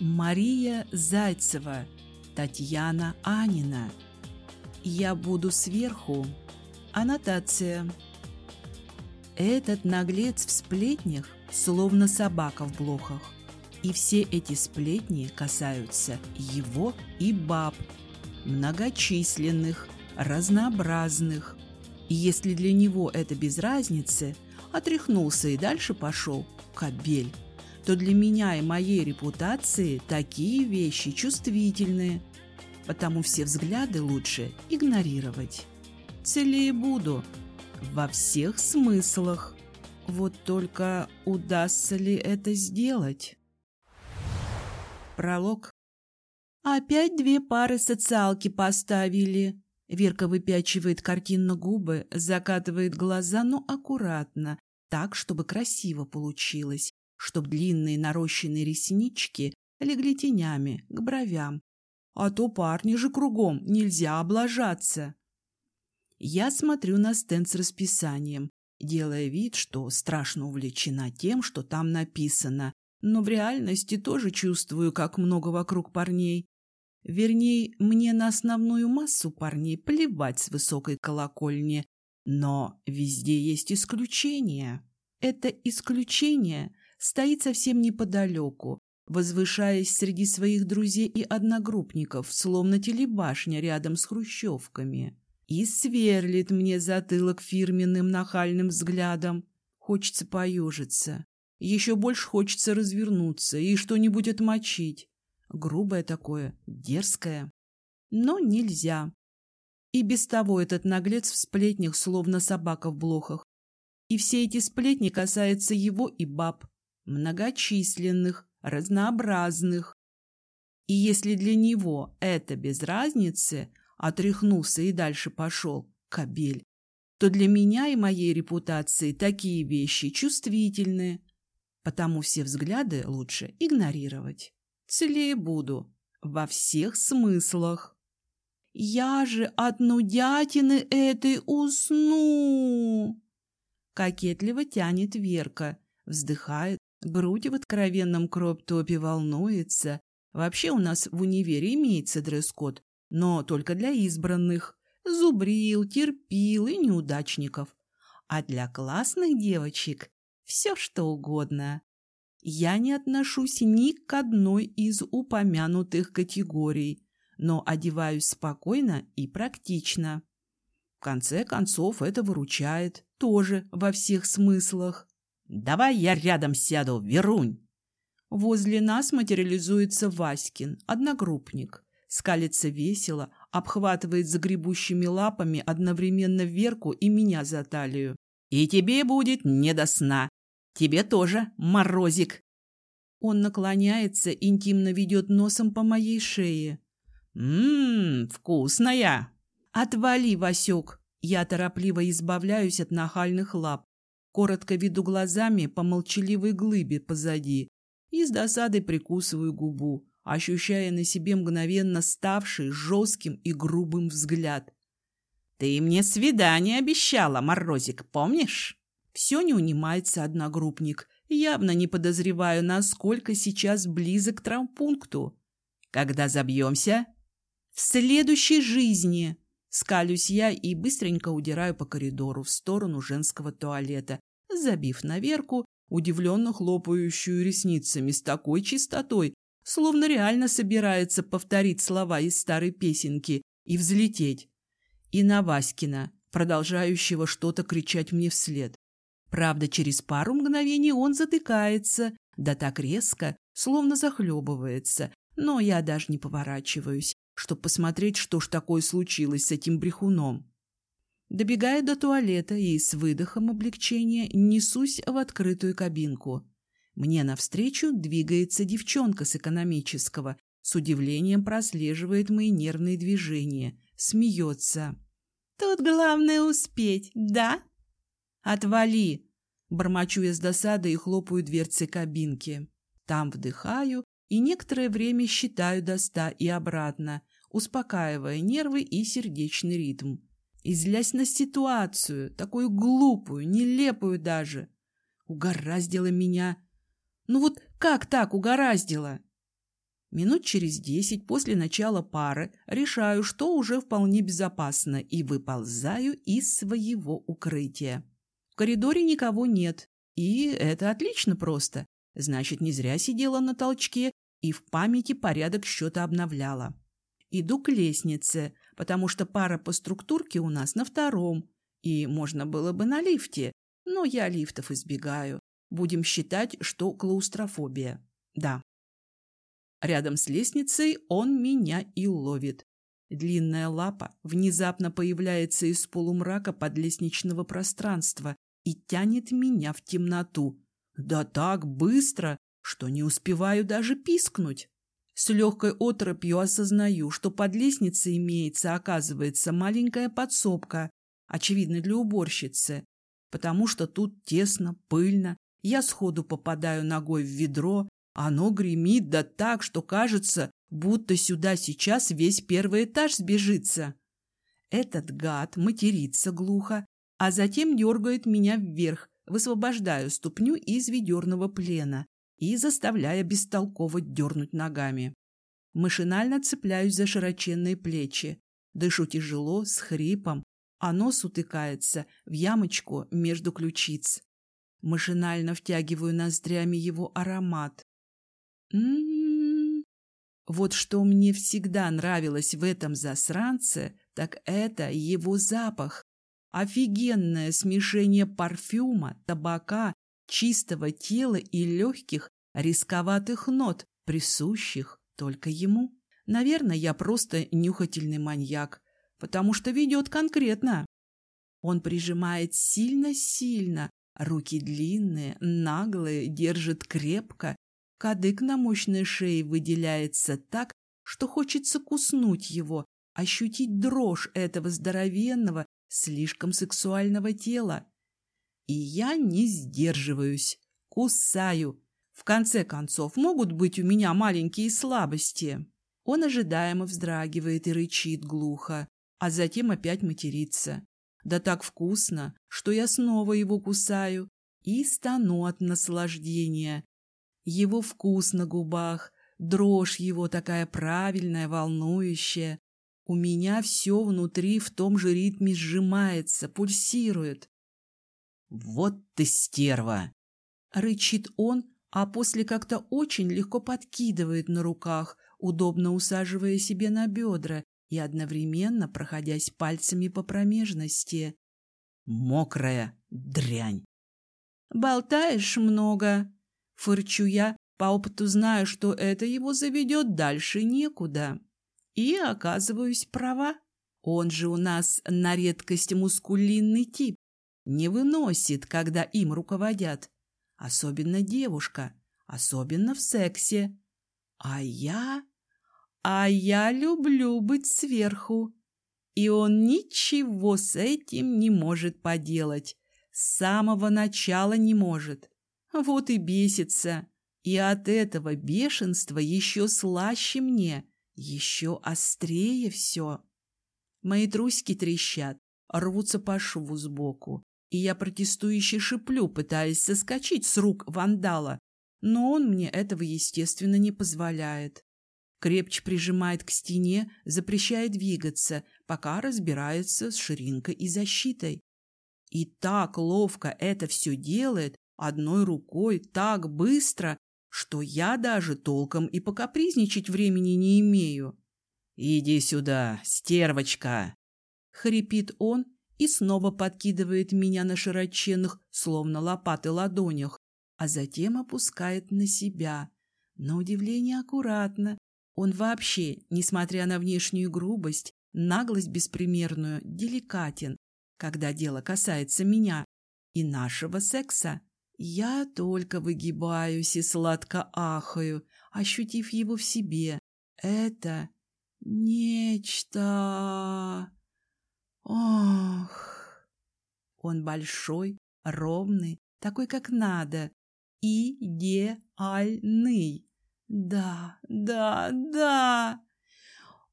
Мария Зайцева, Татьяна Анина. Я буду сверху. Аннотация. Этот наглец в сплетнях, словно собака в блохах. И все эти сплетни касаются его и баб, многочисленных, разнообразных. И если для него это без разницы, отряхнулся и дальше пошел, кобель, то для меня и моей репутации такие вещи чувствительные, потому все взгляды лучше игнорировать. Целее буду, во всех смыслах. Вот только удастся ли это сделать? Пролог. Опять две пары социалки поставили. Верка выпячивает картинно губы, закатывает глаза, но аккуратно, так, чтобы красиво получилось, чтоб длинные нарощенные реснички легли тенями к бровям. А то парни же кругом, нельзя облажаться. Я смотрю на стенд с расписанием, делая вид, что страшно увлечена тем, что там написано, но в реальности тоже чувствую, как много вокруг парней. Вернее, мне на основную массу парней плевать с высокой колокольни, но везде есть исключения. Это исключение стоит совсем неподалеку, возвышаясь среди своих друзей и одногруппников, словно телебашня рядом с хрущевками и сверлит мне затылок фирменным нахальным взглядом. Хочется поежиться. Еще больше хочется развернуться и что-нибудь отмочить. Грубое такое, дерзкое. Но нельзя. И без того этот наглец в сплетнях, словно собака в блохах. И все эти сплетни касаются его и баб. Многочисленных, разнообразных. И если для него это без разницы, отряхнулся и дальше пошел, кобель, то для меня и моей репутации такие вещи чувствительные, потому все взгляды лучше игнорировать. Целее буду, во всех смыслах. Я же от нудятины этой усну. Кокетливо тянет Верка, вздыхает, грудь в откровенном кроп-топе волнуется. Вообще у нас в универе имеется дресс-код, но только для избранных, зубрил, терпил и неудачников. А для классных девочек все что угодно. Я не отношусь ни к одной из упомянутых категорий, но одеваюсь спокойно и практично. В конце концов, это выручает, тоже во всех смыслах. «Давай я рядом сяду, Верунь!» Возле нас материализуется Васькин, одногруппник скалится весело, обхватывает загребущими лапами одновременно Верку и меня за талию. «И тебе будет не до сна. Тебе тоже, морозик!» Он наклоняется, интимно ведет носом по моей шее. «Ммм, вкусная!» «Отвали, Васек!» Я торопливо избавляюсь от нахальных лап. Коротко веду глазами по молчаливой глыбе позади и с досадой прикусываю губу ощущая на себе мгновенно ставший жестким и грубым взгляд. «Ты мне свидание обещала, Морозик, помнишь?» Все не унимается одногруппник, явно не подозреваю, насколько сейчас близок к травмпункту. «Когда забьемся?» «В следующей жизни!» Скалюсь я и быстренько удираю по коридору в сторону женского туалета, забив наверку, удивленно хлопающую ресницами с такой чистотой, словно реально собирается повторить слова из старой песенки и взлететь. И на Васькина, продолжающего что-то кричать мне вслед. Правда, через пару мгновений он затыкается, да так резко, словно захлебывается, но я даже не поворачиваюсь, чтобы посмотреть, что ж такое случилось с этим брехуном. Добегаю до туалета и с выдохом облегчения несусь в открытую кабинку. Мне навстречу двигается девчонка с экономического, с удивлением прослеживает мои нервные движения, смеется. «Тут главное успеть, да?» «Отвали!» Бормочу я с досадой и хлопаю дверцы кабинки. Там вдыхаю и некоторое время считаю до ста и обратно, успокаивая нервы и сердечный ритм. И злясь на ситуацию, такую глупую, нелепую даже. Угораздило меня ну вот как так угораздило? Минут через десять после начала пары решаю, что уже вполне безопасно, и выползаю из своего укрытия. В коридоре никого нет, и это отлично просто. Значит, не зря сидела на толчке и в памяти порядок счета обновляла. Иду к лестнице, потому что пара по структурке у нас на втором, и можно было бы на лифте, но я лифтов избегаю. Будем считать, что клаустрофобия. Да. Рядом с лестницей он меня и ловит. Длинная лапа внезапно появляется из полумрака подлестничного пространства и тянет меня в темноту. Да так быстро, что не успеваю даже пискнуть. С легкой оторопью осознаю, что под лестницей имеется, оказывается, маленькая подсобка, очевидно, для уборщицы, потому что тут тесно, пыльно. Я сходу попадаю ногой в ведро, оно гремит да так, что кажется, будто сюда сейчас весь первый этаж сбежится. Этот гад матерится глухо, а затем дергает меня вверх, высвобождая ступню из ведерного плена и заставляя бестолково дернуть ногами. Машинально цепляюсь за широченные плечи, дышу тяжело, с хрипом, а нос утыкается в ямочку между ключиц. Машинально втягиваю ноздрями его аромат. М -м -м. Вот что мне всегда нравилось в этом засранце, так это его запах. Офигенное смешение парфюма, табака, чистого тела и легких, рисковатых нот, присущих только ему. Наверное, я просто нюхательный маньяк, потому что ведет конкретно. Он прижимает сильно-сильно, руки длинные, наглые, держит крепко. Кадык на мощной шее выделяется так, что хочется куснуть его, ощутить дрожь этого здоровенного, слишком сексуального тела. И я не сдерживаюсь, кусаю. В конце концов, могут быть у меня маленькие слабости. Он ожидаемо вздрагивает и рычит глухо а затем опять материться. Да так вкусно, что я снова его кусаю и стану от наслаждения. Его вкус на губах, дрожь его такая правильная, волнующая. У меня все внутри в том же ритме сжимается, пульсирует. «Вот ты стерва!» — рычит он, а после как-то очень легко подкидывает на руках, удобно усаживая себе на бедра и одновременно проходясь пальцами по промежности. Мокрая дрянь. «Болтаешь много», — фырчу я, по опыту знаю, что это его заведет дальше некуда. И оказываюсь права. Он же у нас на редкость мускулинный тип. Не выносит, когда им руководят. Особенно девушка, особенно в сексе. А я... А я люблю быть сверху. И он ничего с этим не может поделать. С самого начала не может. Вот и бесится. И от этого бешенства еще слаще мне, еще острее все. Мои трусики трещат, рвутся по шву сбоку, и я протестующе шиплю, пытаясь соскочить с рук вандала, но он мне этого, естественно, не позволяет крепче прижимает к стене, запрещая двигаться, пока разбирается с ширинкой и защитой. И так ловко это все делает, одной рукой, так быстро, что я даже толком и покапризничать времени не имею. «Иди сюда, стервочка!» — хрипит он и снова подкидывает меня на широченных, словно лопаты, ладонях, а затем опускает на себя. На удивление аккуратно, он вообще, несмотря на внешнюю грубость, наглость беспримерную, деликатен, когда дело касается меня и нашего секса. Я только выгибаюсь и сладко ахаю, ощутив его в себе. Это нечто... Ох! Он большой, ровный, такой, как надо, идеальный. Да, да, да.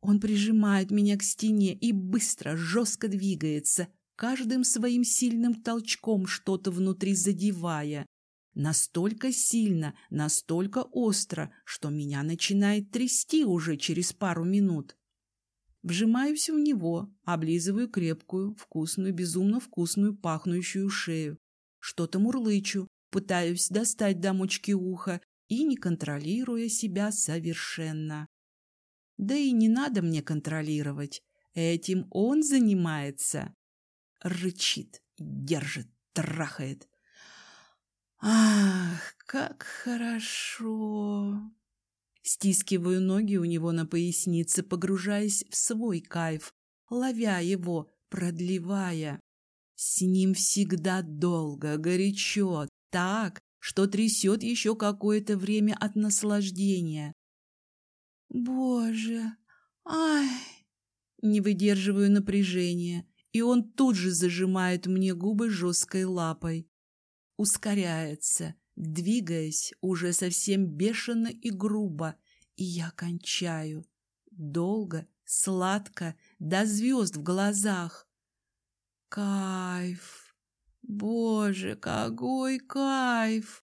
Он прижимает меня к стене и быстро, жестко двигается, каждым своим сильным толчком что-то внутри задевая. Настолько сильно, настолько остро, что меня начинает трясти уже через пару минут. Вжимаюсь в него, облизываю крепкую, вкусную, безумно вкусную, пахнущую шею. Что-то мурлычу, пытаюсь достать до мочки уха и не контролируя себя совершенно. Да и не надо мне контролировать. Этим он занимается. Рычит, держит, трахает. Ах, как хорошо! Стискиваю ноги у него на пояснице, погружаясь в свой кайф, ловя его, продлевая. С ним всегда долго, горячо, так, что трясет еще какое-то время от наслаждения. Боже, ай! Не выдерживаю напряжения, и он тут же зажимает мне губы жесткой лапой. Ускоряется, двигаясь уже совсем бешено и грубо, и я кончаю. Долго, сладко, до звезд в глазах. Кайф! Боже, какой кайф!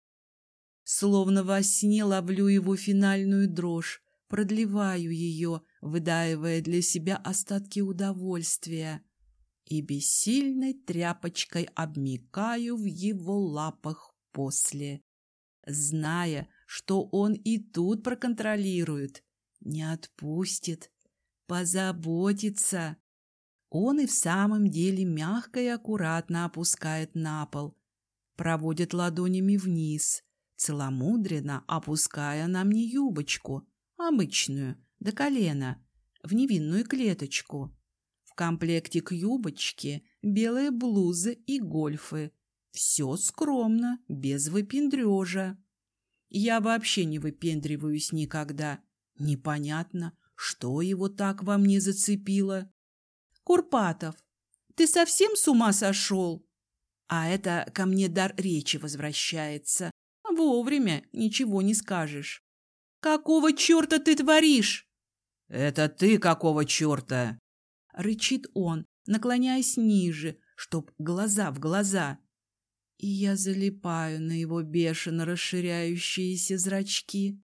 Словно во сне ловлю его финальную дрожь, продлеваю ее, выдаивая для себя остатки удовольствия и бессильной тряпочкой обмикаю в его лапах после, зная, что он и тут проконтролирует, не отпустит, позаботится. Он и в самом деле мягко и аккуратно опускает на пол, проводит ладонями вниз, целомудренно опуская на мне юбочку, обычную, до колена, в невинную клеточку. В комплекте к юбочке белые блузы и гольфы, все скромно, без выпендрежа. Я вообще не выпендриваюсь никогда. Непонятно, что его так во мне зацепило. Курпатов, ты совсем с ума сошел? А это ко мне дар речи возвращается. Вовремя ничего не скажешь. Какого черта ты творишь? Это ты какого черта? Рычит он, наклоняясь ниже, чтоб глаза в глаза и я залипаю на его бешено расширяющиеся зрачки.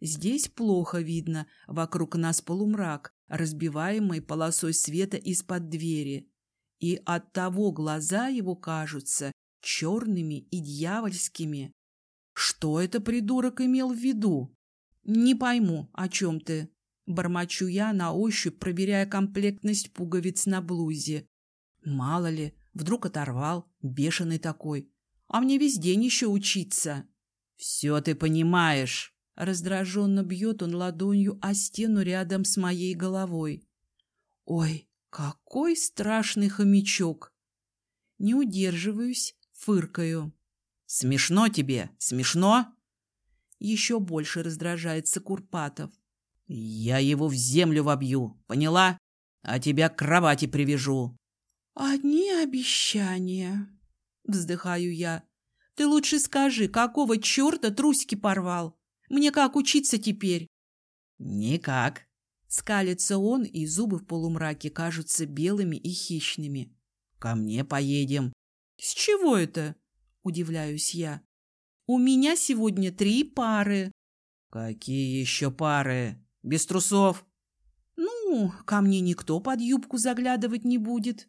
Здесь плохо видно, вокруг нас полумрак, разбиваемый полосой света из-под двери, и оттого глаза его кажутся черными и дьявольскими. Что это придурок имел в виду? Не пойму, о чем ты. Бормочу я на ощупь, проверяя комплектность пуговиц на блузе. Мало ли, Вдруг оторвал, бешеный такой. А мне весь день еще учиться. Все ты понимаешь. Раздраженно бьет он ладонью о стену рядом с моей головой. Ой, какой страшный хомячок! Не удерживаюсь, фыркаю. Смешно тебе? Смешно? Еще больше раздражается Курпатов. Я его в землю вобью, поняла? А тебя к кровати привяжу. «Одни обещания», — вздыхаю я. «Ты лучше скажи, какого черта трусики порвал? Мне как учиться теперь?» «Никак», — скалится он, и зубы в полумраке кажутся белыми и хищными. «Ко мне поедем». «С чего это?» — удивляюсь я. «У меня сегодня три пары». «Какие еще пары? Без трусов?» «Ну, ко мне никто под юбку заглядывать не будет».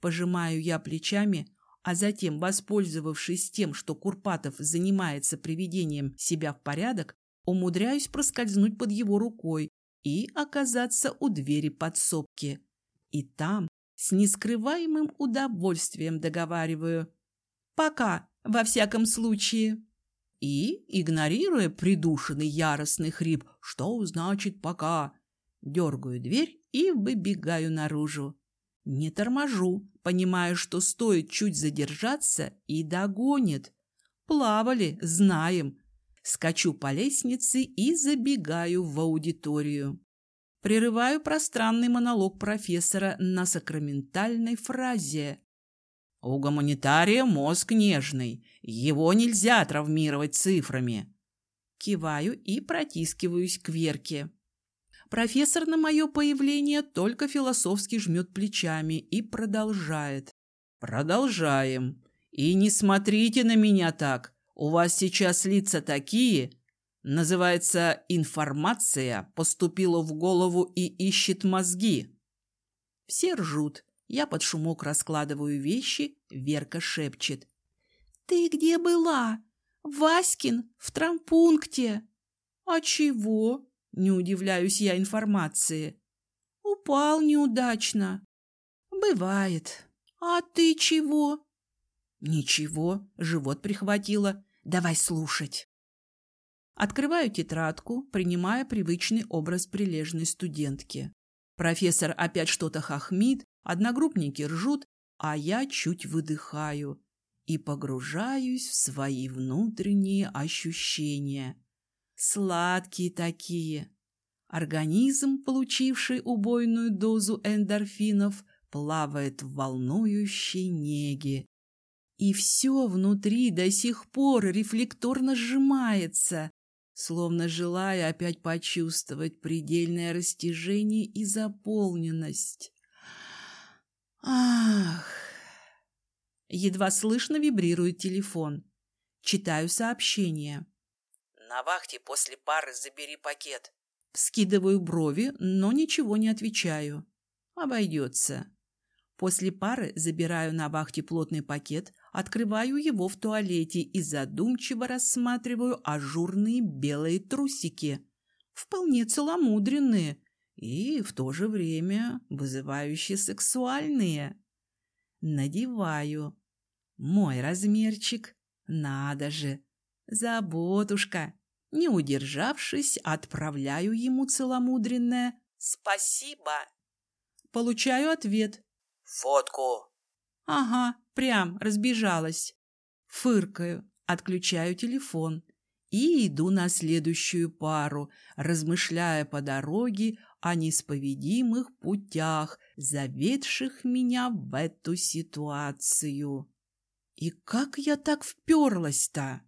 Пожимаю я плечами, а затем, воспользовавшись тем, что Курпатов занимается приведением себя в порядок, умудряюсь проскользнуть под его рукой и оказаться у двери подсобки. И там с нескрываемым удовольствием договариваю. «Пока, во всяком случае». И, игнорируя придушенный яростный хрип «Что значит пока?», дергаю дверь и выбегаю наружу. Не торможу, понимая, что стоит чуть задержаться и догонит. Плавали, знаем. Скачу по лестнице и забегаю в аудиторию. Прерываю пространный монолог профессора на сакраментальной фразе. У гуманитария мозг нежный. Его нельзя травмировать цифрами. Киваю и протискиваюсь к Верке. Профессор на мое появление только философски жмет плечами и продолжает. Продолжаем. И не смотрите на меня так. У вас сейчас лица такие, называется «информация поступила в голову и ищет мозги». Все ржут. Я под шумок раскладываю вещи, Верка шепчет. «Ты где была? Васькин в трампункте». «А чего?» – не удивляюсь я информации. «Упал неудачно». «Бывает. А ты чего?» «Ничего, живот прихватило. Давай слушать». Открываю тетрадку, принимая привычный образ прилежной студентки. Профессор опять что-то хохмит, одногруппники ржут, а я чуть выдыхаю и погружаюсь в свои внутренние ощущения. Сладкие такие. Организм, получивший убойную дозу эндорфинов, плавает в волнующей неге. И все внутри до сих пор рефлекторно сжимается, словно желая опять почувствовать предельное растяжение и заполненность. Ах! Едва слышно вибрирует телефон. Читаю сообщение. На вахте после пары забери пакет. Скидываю брови, но ничего не отвечаю. Обойдется. После пары забираю на вахте плотный пакет, открываю его в туалете и задумчиво рассматриваю ажурные белые трусики. Вполне целомудренные и в то же время вызывающие сексуальные. Надеваю. Мой размерчик. Надо же. Заботушка. Не удержавшись, отправляю ему целомудренное «Спасибо». Получаю ответ. «Фотку». Ага, прям разбежалась. Фыркаю, отключаю телефон и иду на следующую пару, размышляя по дороге о неисповедимых путях, заведших меня в эту ситуацию. И как я так вперлась-то?